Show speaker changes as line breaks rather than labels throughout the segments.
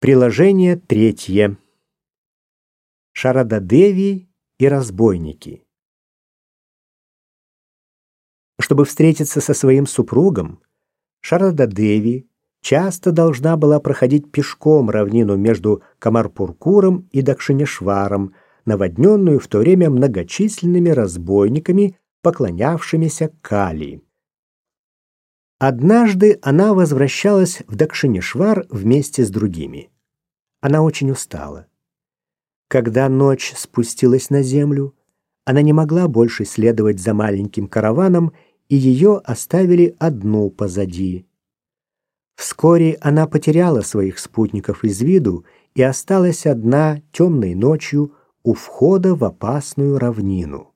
Приложение третье. Шарададеви и разбойники. Чтобы встретиться со своим супругом, Шарададеви часто должна была проходить пешком равнину между Камарпуркуром и Дакшинешваром, наводненную в то время многочисленными разбойниками, поклонявшимися Кали. Однажды она возвращалась в Дакшинишвар вместе с другими. Она очень устала. Когда ночь спустилась на землю, она не могла больше следовать за маленьким караваном, и ее оставили одну позади. Вскоре она потеряла своих спутников из виду и осталась одна темной ночью у входа в опасную равнину.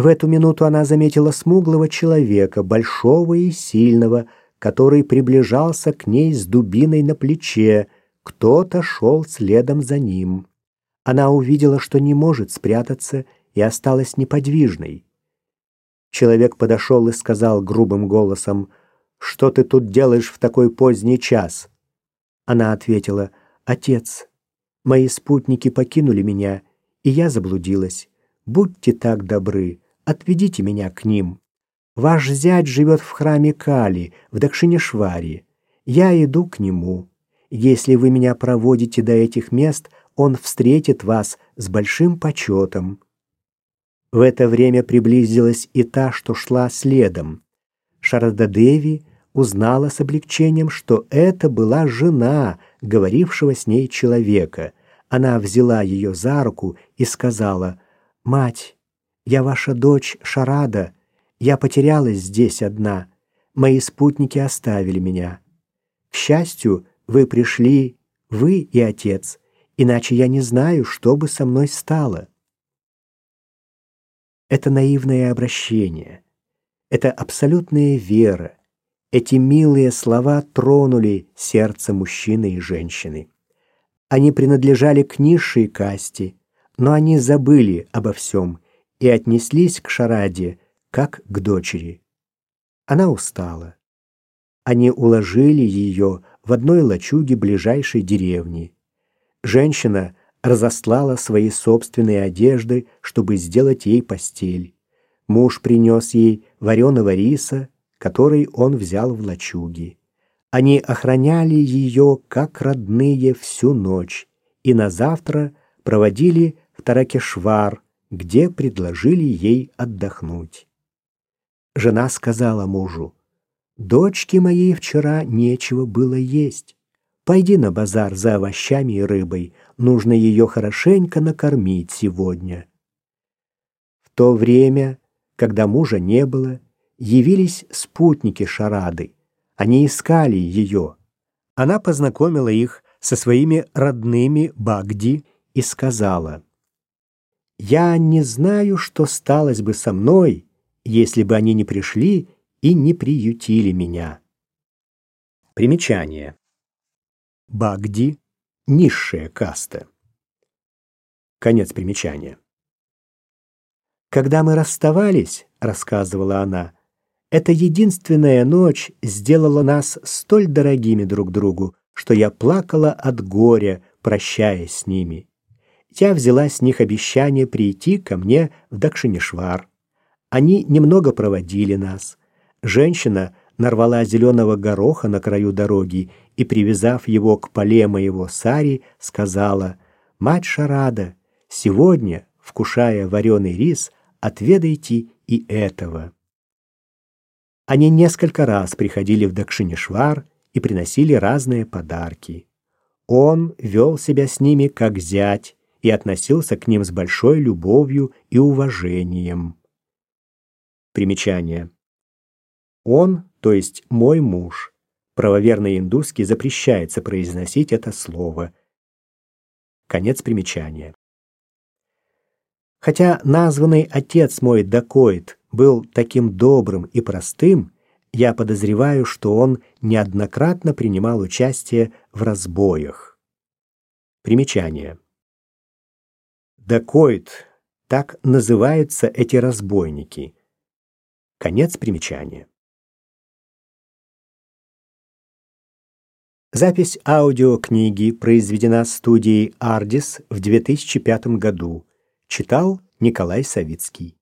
В эту минуту она заметила смуглого человека, большого и сильного, который приближался к ней с дубиной на плече. Кто-то шел следом за ним. Она увидела, что не может спрятаться, и осталась неподвижной. Человек подошел и сказал грубым голосом, «Что ты тут делаешь в такой поздний час?» Она ответила, «Отец, мои спутники покинули меня, и я заблудилась. Будьте так добры, отведите меня к ним. Ваш зять живет в храме Кали, в Дакшинешваре. Я иду к нему. Если вы меня проводите до этих мест, он встретит вас с большим почетом». В это время приблизилась и та, что шла следом. Шарададеви узнала с облегчением, что это была жена говорившего с ней человека. Она взяла ее за руку и сказала, «Мать, я ваша дочь Шарада. Я потерялась здесь одна. Мои спутники оставили меня. К счастью, вы пришли, вы и отец, иначе я не знаю, что бы со мной стало». Это наивное обращение, это абсолютная вера, эти милые слова тронули сердце мужчины и женщины. Они принадлежали к низшей касте, но они забыли обо всем и отнеслись к Шараде, как к дочери. Она устала. Они уложили ее в одной лачуге ближайшей деревни. Женщина разослала свои собственные одежды, чтобы сделать ей постель. Муж принес ей вареного риса, который он взял в лачуге. Они охраняли ее, как родные, всю ночь, и на завтра проводили в Таракешвар, где предложили ей отдохнуть. Жена сказала мужу, «Дочке моей вчера нечего было есть. Пойди на базар за овощами и рыбой, нужно ее хорошенько накормить сегодня». В то время, когда мужа не было, явились спутники Шарады. Они искали ее. Она познакомила их со своими родными Багди и сказала, «Я не знаю, что сталось бы со мной, если бы они не пришли и не приютили меня». Примечание. Багди — низшая каста. Конец примечания. «Когда мы расставались, — рассказывала она, — эта единственная ночь сделала нас столь дорогими друг другу, что я плакала от горя, прощаясь с ними. Я взяла с них обещание прийти ко мне в Дакшинишвар. Они немного проводили нас. Женщина нарвала зеленого гороха на краю дороги и, привязав его к поле моего сари, сказала, «Мать Шарада, сегодня, вкушая вареный рис, отведайте и этого». Они несколько раз приходили в Дакшинишвар и приносили разные подарки. Он вел себя с ними как зять и относился к ним с большой любовью и уважением. Примечание. Он, то есть мой муж, правоверный индусский запрещается произносить это слово. Конец примечания. Хотя названный отец мой Дакоид был таким добрым и простым, я подозреваю, что он неоднократно принимал участие в разбоях. Примечание. Дакоид, так называются эти разбойники. Конец примечания. Запись аудиокниги произведена студией Ardis в 2005 году. Читал Николай Савицкий.